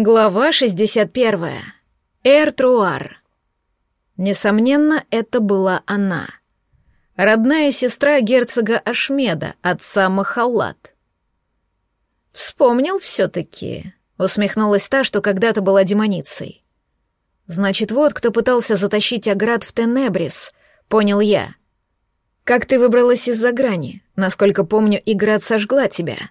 Глава 61. Эртруар. Несомненно, это была она. Родная сестра герцога Ашмеда, отца Махаллат. «Вспомнил все-таки», — усмехнулась та, что когда-то была демоницей. «Значит, вот кто пытался затащить Аград в Тенебрис», — понял я. «Как ты выбралась из-за грани? Насколько помню, Иград сожгла тебя».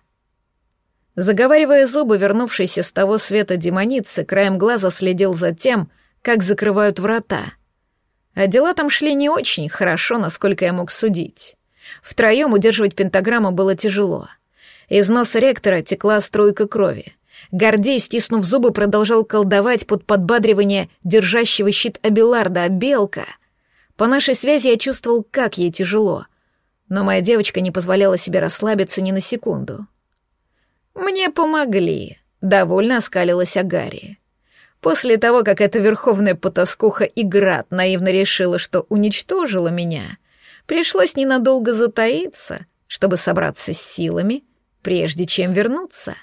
Заговаривая зубы, вернувшийся с того света демоницы, краем глаза следил за тем, как закрывают врата. А дела там шли не очень хорошо, насколько я мог судить. Втроем удерживать пентаграмму было тяжело. Из носа ректора текла струйка крови. Гордей, стиснув зубы, продолжал колдовать под подбадривание держащего щит Абиларда, а Белка... По нашей связи я чувствовал, как ей тяжело. Но моя девочка не позволяла себе расслабиться ни на секунду. «Мне помогли», — довольно оскалилась Агари. После того, как эта верховная потаскуха Играт наивно решила, что уничтожила меня, пришлось ненадолго затаиться, чтобы собраться с силами, прежде чем вернуться.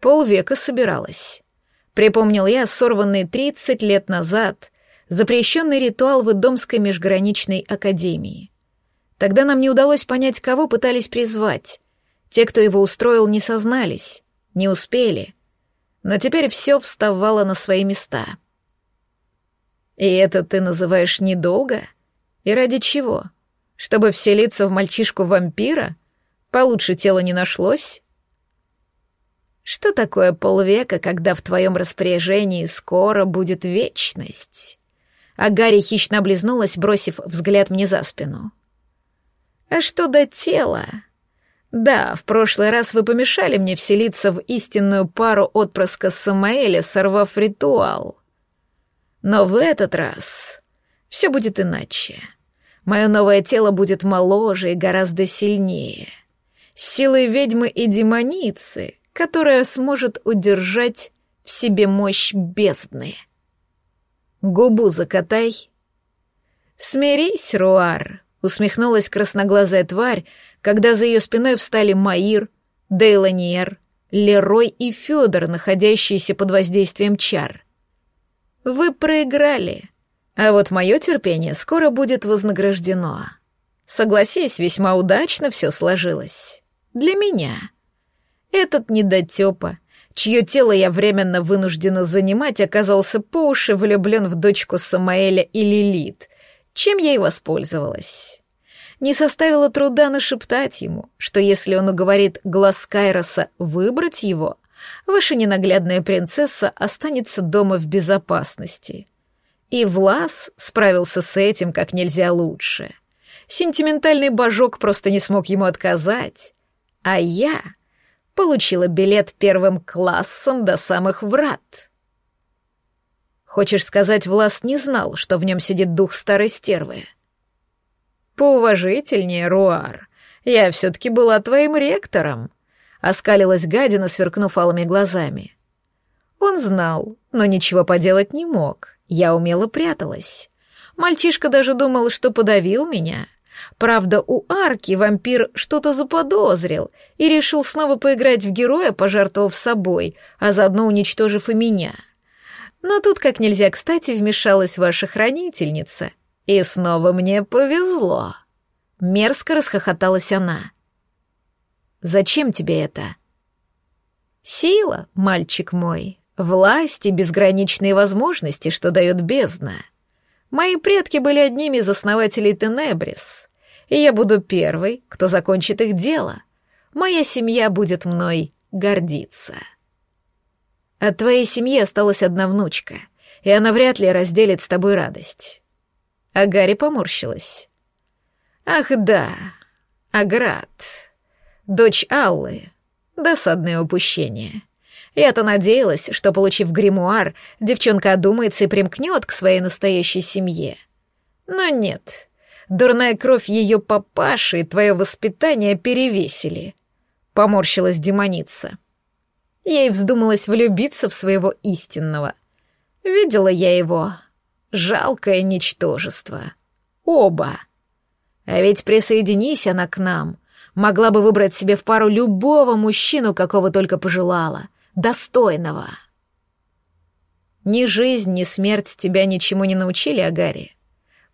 Полвека собиралась. Припомнил я сорванный тридцать лет назад запрещенный ритуал в Идомской межграничной академии. Тогда нам не удалось понять, кого пытались призвать, те, кто его устроил, не сознались, не успели. Но теперь все вставало на свои места. И это ты называешь недолго? И ради чего? Чтобы вселиться в мальчишку-вампира? Получше тела не нашлось? Что такое полвека, когда в твоем распоряжении скоро будет вечность? А Гарри хищно облизнулась, бросив взгляд мне за спину. А что до тела? Да, в прошлый раз вы помешали мне вселиться в истинную пару отпрыска Самаэля, сорвав ритуал. Но в этот раз все будет иначе. Мое новое тело будет моложе и гораздо сильнее. силой ведьмы и демоницы, которая сможет удержать в себе мощь бездны. Губу закатай. Смирись, Руар, усмехнулась красноглазая тварь, когда за ее спиной встали Маир, Дейланиер, Лерой и Федор, находящиеся под воздействием чар. Вы проиграли, а вот мое терпение скоро будет вознаграждено. Согласись, весьма удачно все сложилось. Для меня. Этот недотепа, чье тело я временно вынуждена занимать, оказался по уши влюблен в дочку Самаэля и Лилит, чем я и воспользовалась не составило труда нашептать ему, что если он уговорит глаз Кайроса выбрать его, ваша ненаглядная принцесса останется дома в безопасности. И Влас справился с этим как нельзя лучше. Сентиментальный божок просто не смог ему отказать. А я получила билет первым классом до самых врат. Хочешь сказать, Влас не знал, что в нем сидит дух старой стервы? «Поуважительнее, Руар. Я все-таки была твоим ректором», — оскалилась гадина, сверкнув алыми глазами. Он знал, но ничего поделать не мог. Я умело пряталась. Мальчишка даже думал, что подавил меня. Правда, у Арки вампир что-то заподозрил и решил снова поиграть в героя, пожертвовав собой, а заодно уничтожив и меня. Но тут как нельзя кстати вмешалась ваша хранительница — и снова мне повезло. Мерзко расхохоталась она. Зачем тебе это? Сила, мальчик мой, власть и безграничные возможности, что дает бездна. Мои предки были одними из основателей Тенебрис, и я буду первой, кто закончит их дело. Моя семья будет мной гордиться. От твоей семьи осталась одна внучка, и она вряд ли разделит с тобой радость а Гарри поморщилась. «Ах да, Аград, дочь Аллы, досадное упущение. Я-то надеялась, что, получив гримуар, девчонка одумается и примкнет к своей настоящей семье. Но нет, дурная кровь ее папаши и твое воспитание перевесили», — поморщилась демоница. Ей вздумалось влюбиться в своего истинного. Видела я его, Жалкое ничтожество. Оба. А ведь присоединись она к нам, могла бы выбрать себе в пару любого мужчину, какого только пожелала. достойного. Ни жизнь, ни смерть тебя ничему не научили, Агари.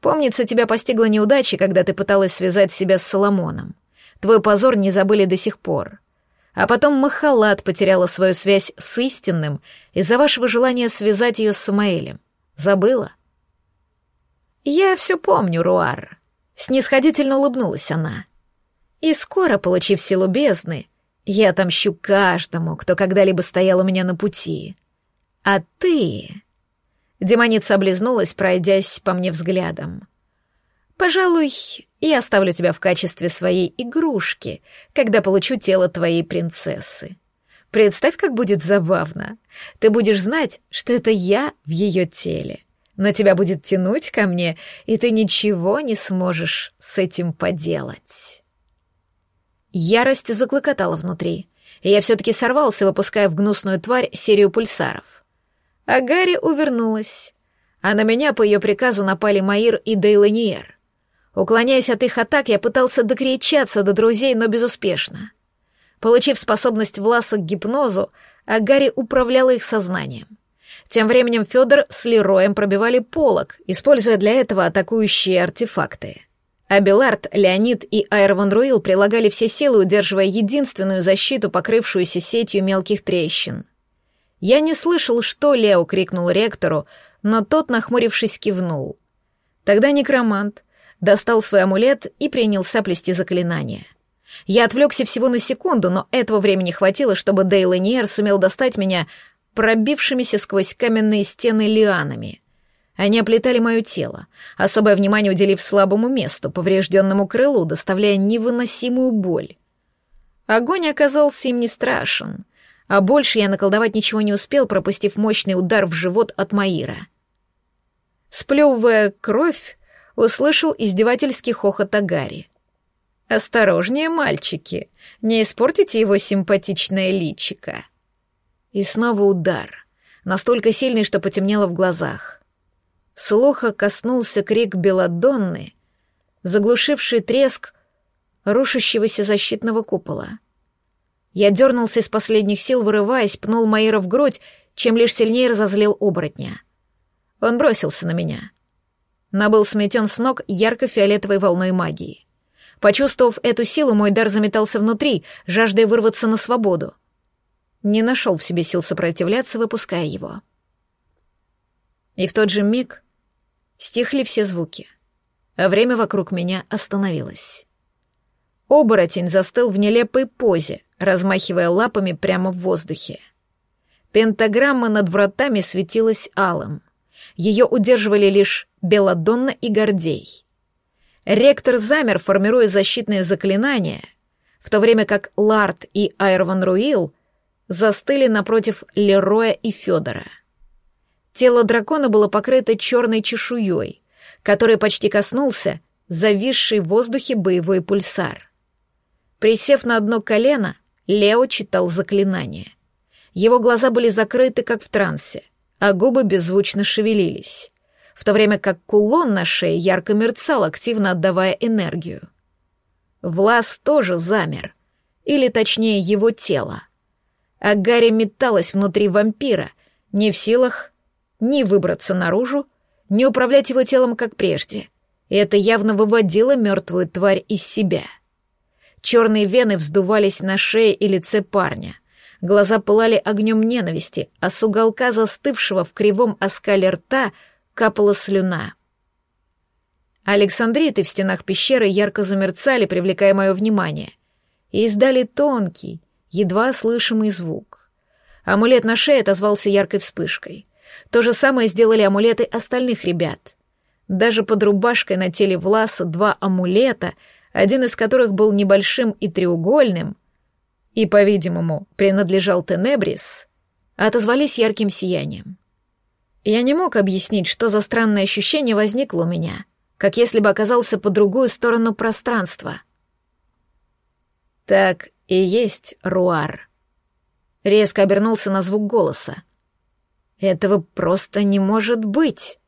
Помнится, тебя постигла неудача, когда ты пыталась связать себя с Соломоном. Твой позор не забыли до сих пор. А потом Махалат потеряла свою связь с истинным из-за вашего желания связать ее с Самаэлем. Забыла? Я все помню, Руар. Снисходительно улыбнулась она. И скоро, получив силу бездны, я отомщу каждому, кто когда-либо стоял у меня на пути. А ты... Демоница облизнулась, пройдясь по мне взглядом. «Пожалуй, я оставлю тебя в качестве своей игрушки, когда получу тело твоей принцессы. Представь, как будет забавно. Ты будешь знать, что это я в ее теле. Но тебя будет тянуть ко мне, и ты ничего не сможешь с этим поделать». Ярость заклокотала внутри, и я все-таки сорвался, выпуская в гнусную тварь серию пульсаров. А Гарри увернулась. А на меня по ее приказу напали Маир и Дейланиер. Уклоняясь от их атак, я пытался докричаться до друзей, но безуспешно. Получив способность Власа к гипнозу, Агари управляла их сознанием. Тем временем Федор с Лероем пробивали полог, используя для этого атакующие артефакты. Абелард, Леонид и Айрван Руил прилагали все силы, удерживая единственную защиту, покрывшуюся сетью мелких трещин. Я не слышал, что Лео крикнул ректору, но тот, нахмурившись, кивнул. Тогда некромант достал свой амулет и принялся плести заклинание. Я отвлекся всего на секунду, но этого времени хватило, чтобы Дейл Ниер сумел достать меня пробившимися сквозь каменные стены лианами. Они оплетали мое тело, особое внимание уделив слабому месту, поврежденному крылу, доставляя невыносимую боль. Огонь оказался им не страшен а больше я наколдовать ничего не успел, пропустив мощный удар в живот от Маира. Сплевывая кровь, услышал издевательский хохот Агари. «Осторожнее, мальчики, не испортите его симпатичное личико». И снова удар, настолько сильный, что потемнело в глазах. Слуха коснулся крик Беладонны, заглушивший треск рушащегося защитного купола. Я дернулся из последних сил, вырываясь, пнул Маира в грудь, чем лишь сильнее разозлил оборотня. Он бросился на меня. Но был сметен с ног ярко-фиолетовой волной магии. Почувствовав эту силу, мой дар заметался внутри, жаждая вырваться на свободу. Не нашел в себе сил сопротивляться, выпуская его. И в тот же миг стихли все звуки, а время вокруг меня остановилось. Оборотень застыл в нелепой позе, размахивая лапами прямо в воздухе. Пентаграмма над вратами светилась алым. Ее удерживали лишь Беладонна и Гордей. Ректор замер, формируя защитное заклинание, в то время как Ларт и Айрван Руил застыли напротив Лероя и Федора. Тело дракона было покрыто черной чешуей, которой почти коснулся зависший в воздухе боевой пульсар. Присев на одно колено, Лео читал заклинание. Его глаза были закрыты, как в трансе, а губы беззвучно шевелились, в то время как кулон на шее ярко мерцал, активно отдавая энергию. Влас тоже замер, или точнее его тело. А Гарри металась внутри вампира, не в силах ни выбраться наружу, ни управлять его телом, как прежде. И это явно выводило мертвую тварь из себя — Черные вены вздувались на шее и лице парня. Глаза пылали огнем ненависти, а с уголка застывшего в кривом оскале рта капала слюна. Александриты в стенах пещеры ярко замерцали, привлекая мое внимание, и издали тонкий, едва слышимый звук. Амулет на шее отозвался яркой вспышкой. То же самое сделали амулеты остальных ребят. Даже под рубашкой на теле Власа два амулета — один из которых был небольшим и треугольным, и, по-видимому, принадлежал Тенебрис, отозвались ярким сиянием. Я не мог объяснить, что за странное ощущение возникло у меня, как если бы оказался по другую сторону пространства. «Так и есть, Руар». Резко обернулся на звук голоса. «Этого просто не может быть!»